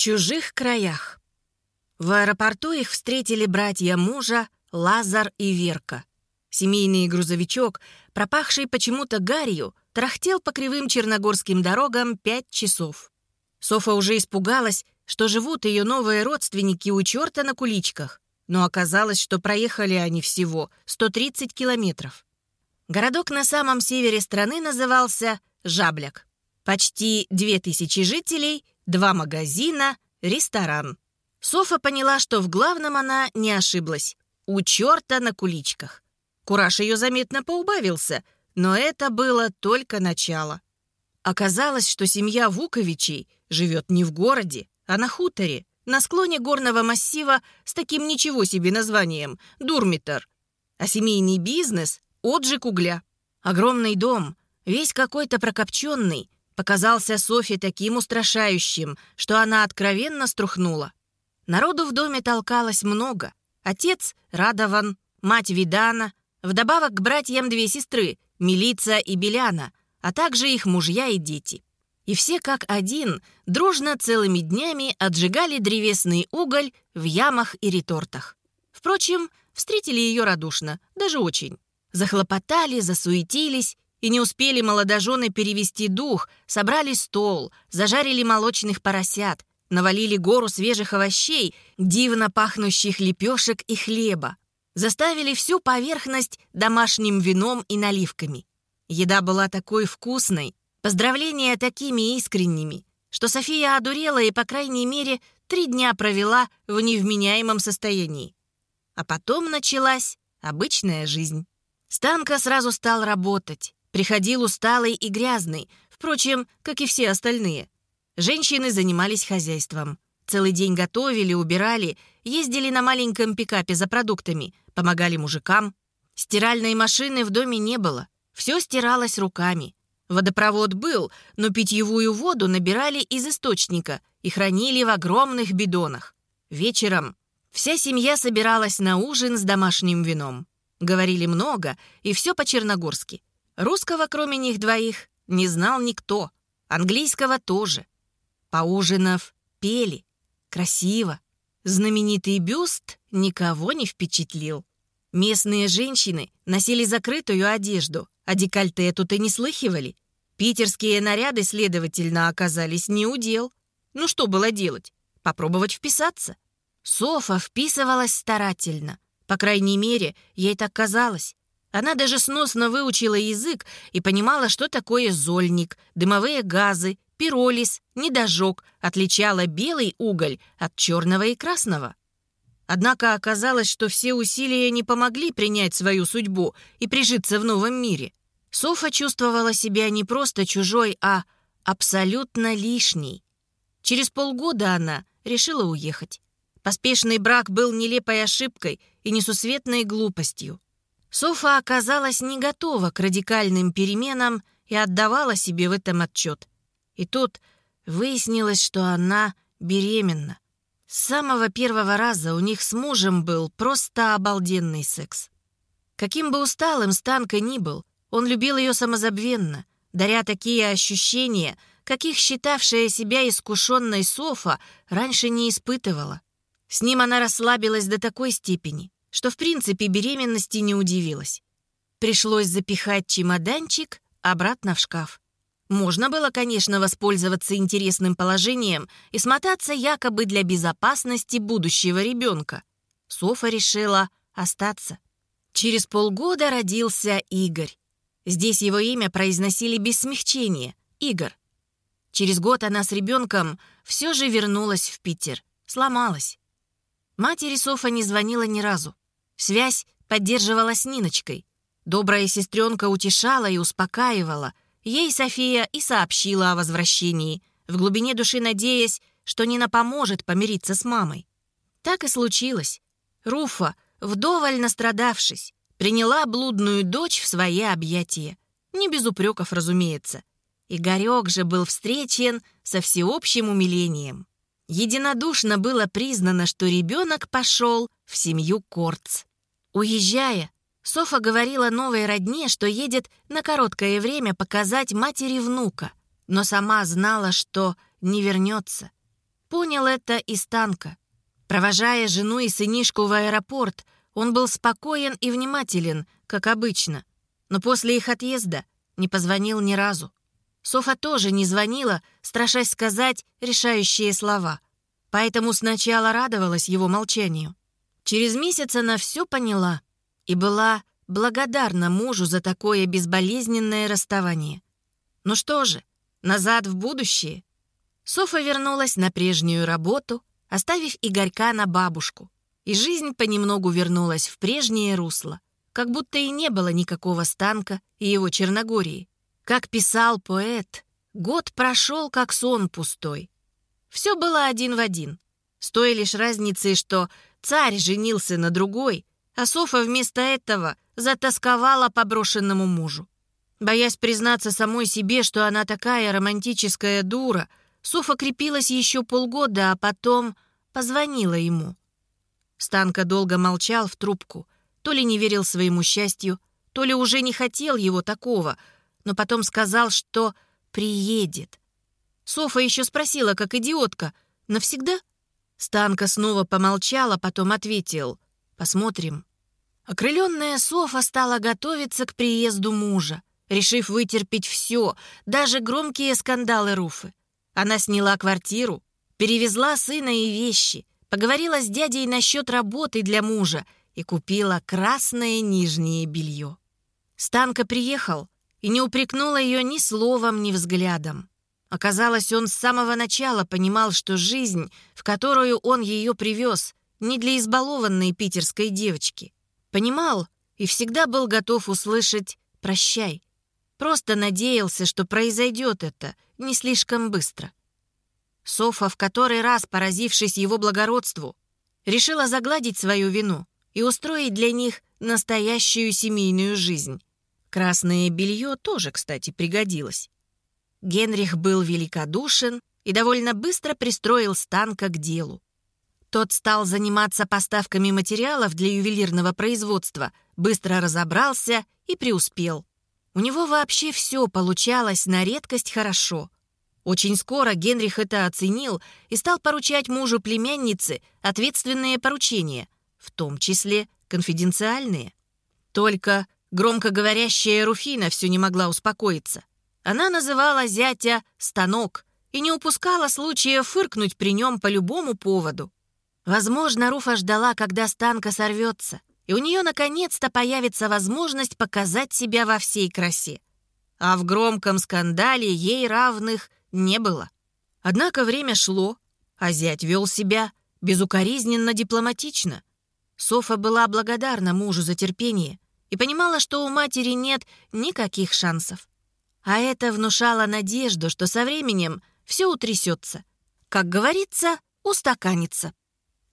чужих краях. В аэропорту их встретили братья мужа Лазар и Верка. Семейный грузовичок, пропахший почему-то гарью, трахтел по кривым черногорским дорогам пять часов. Софа уже испугалась, что живут ее новые родственники у черта на куличках, но оказалось, что проехали они всего 130 километров. Городок на самом севере страны назывался Жабляк. Почти 2000 жителей, два магазина, ресторан. Софа поняла, что в главном она не ошиблась. У черта на куличках. Кураж ее заметно поубавился, но это было только начало. Оказалось, что семья Вуковичей живет не в городе, а на хуторе, на склоне горного массива с таким ничего себе названием – Дурмитер. А семейный бизнес – отжиг угля. Огромный дом, весь какой-то прокопченный, показался Софье таким устрашающим, что она откровенно струхнула. Народу в доме толкалось много. Отец Радован, мать Видана, вдобавок к братьям две сестры, Милица и Беляна, а также их мужья и дети. И все как один дружно целыми днями отжигали древесный уголь в ямах и ретортах. Впрочем, встретили ее радушно, даже очень. Захлопотали, засуетились, и не успели молодожены перевести дух, собрали стол, зажарили молочных поросят, навалили гору свежих овощей, дивно пахнущих лепешек и хлеба. Заставили всю поверхность домашним вином и наливками. Еда была такой вкусной, поздравления такими искренними, что София одурела и, по крайней мере, три дня провела в невменяемом состоянии. А потом началась обычная жизнь. Станка сразу стал работать. Приходил усталый и грязный, впрочем, как и все остальные. Женщины занимались хозяйством. Целый день готовили, убирали, ездили на маленьком пикапе за продуктами, помогали мужикам. Стиральной машины в доме не было. Все стиралось руками. Водопровод был, но питьевую воду набирали из источника и хранили в огромных бидонах. Вечером вся семья собиралась на ужин с домашним вином. Говорили много, и все по-черногорски. Русского, кроме них двоих, не знал никто. Английского тоже. Поужинав, пели. Красиво. Знаменитый бюст никого не впечатлил. Местные женщины носили закрытую одежду, а декольте тут и не слыхивали. Питерские наряды, следовательно, оказались не удел. Ну что было делать? Попробовать вписаться? Софа вписывалась старательно. По крайней мере, ей так казалось. Она даже сносно выучила язык и понимала, что такое зольник, дымовые газы, пиролиз, недожог, отличала белый уголь от черного и красного. Однако оказалось, что все усилия не помогли принять свою судьбу и прижиться в новом мире. Софа чувствовала себя не просто чужой, а абсолютно лишней. Через полгода она решила уехать. Поспешный брак был нелепой ошибкой и несусветной глупостью. Софа оказалась не готова к радикальным переменам и отдавала себе в этом отчет. И тут выяснилось, что она беременна. С самого первого раза у них с мужем был просто обалденный секс. Каким бы усталым Станка ни был, он любил ее самозабвенно, даря такие ощущения, каких считавшая себя искушенной Софа раньше не испытывала. С ним она расслабилась до такой степени, что в принципе беременности не удивилась. Пришлось запихать чемоданчик обратно в шкаф. Можно было, конечно, воспользоваться интересным положением и смотаться якобы для безопасности будущего ребенка. Софа решила остаться. Через полгода родился Игорь. Здесь его имя произносили без смягчения — Игорь. Через год она с ребенком все же вернулась в Питер. Сломалась. Матери Софа не звонила ни разу. Связь поддерживала с Ниночкой. Добрая сестренка утешала и успокаивала — Ей София и сообщила о возвращении, в глубине души надеясь, что Нина поможет помириться с мамой. Так и случилось. Руфа, вдоволь настрадавшись, приняла блудную дочь в свои объятия. Не без упреков, разумеется. Игорек же был встречен со всеобщим умилением. Единодушно было признано, что ребенок пошел в семью Корц. Уезжая, Софа говорила новой родне, что едет на короткое время показать матери внука, но сама знала, что не вернется. Понял это и Станка. Провожая жену и сынишку в аэропорт, он был спокоен и внимателен, как обычно. Но после их отъезда не позвонил ни разу. Софа тоже не звонила, страшась сказать решающие слова. Поэтому сначала радовалась его молчанию. Через месяц она все поняла и была благодарна мужу за такое безболезненное расставание. Ну что же, назад в будущее. Софа вернулась на прежнюю работу, оставив Игорька на бабушку. И жизнь понемногу вернулась в прежнее русло, как будто и не было никакого станка и его Черногории. Как писал поэт, год прошел, как сон пустой. Все было один в один. С той лишь разницей, что царь женился на другой, а Софа вместо этого затасковала по брошенному мужу. Боясь признаться самой себе, что она такая романтическая дура, Софа крепилась еще полгода, а потом позвонила ему. Станка долго молчал в трубку, то ли не верил своему счастью, то ли уже не хотел его такого, но потом сказал, что приедет. Софа еще спросила, как идиотка, «Навсегда?» Станка снова помолчала, потом ответил, «Посмотрим». Окрыленная Софа стала готовиться к приезду мужа, решив вытерпеть все, даже громкие скандалы Руфы. Она сняла квартиру, перевезла сына и вещи, поговорила с дядей насчет работы для мужа и купила красное нижнее белье. Станка приехал и не упрекнула ее ни словом, ни взглядом. Оказалось, он с самого начала понимал, что жизнь, в которую он ее привез, не для избалованной питерской девочки — Понимал и всегда был готов услышать «прощай». Просто надеялся, что произойдет это не слишком быстро. Софа, в который раз поразившись его благородству, решила загладить свою вину и устроить для них настоящую семейную жизнь. Красное белье тоже, кстати, пригодилось. Генрих был великодушен и довольно быстро пристроил Станка к делу. Тот стал заниматься поставками материалов для ювелирного производства, быстро разобрался и преуспел. У него вообще все получалось на редкость хорошо. Очень скоро Генрих это оценил и стал поручать мужу племянницы ответственные поручения, в том числе конфиденциальные. Только громкоговорящая Руфина все не могла успокоиться. Она называла зятя «станок» и не упускала случая фыркнуть при нем по любому поводу. Возможно, Руфа ждала, когда станка сорвется, и у нее наконец-то появится возможность показать себя во всей красе. А в громком скандале ей равных не было. Однако время шло, а зять вел себя безукоризненно дипломатично. Софа была благодарна мужу за терпение и понимала, что у матери нет никаких шансов. А это внушало надежду, что со временем все утрясется. Как говорится, устаканится.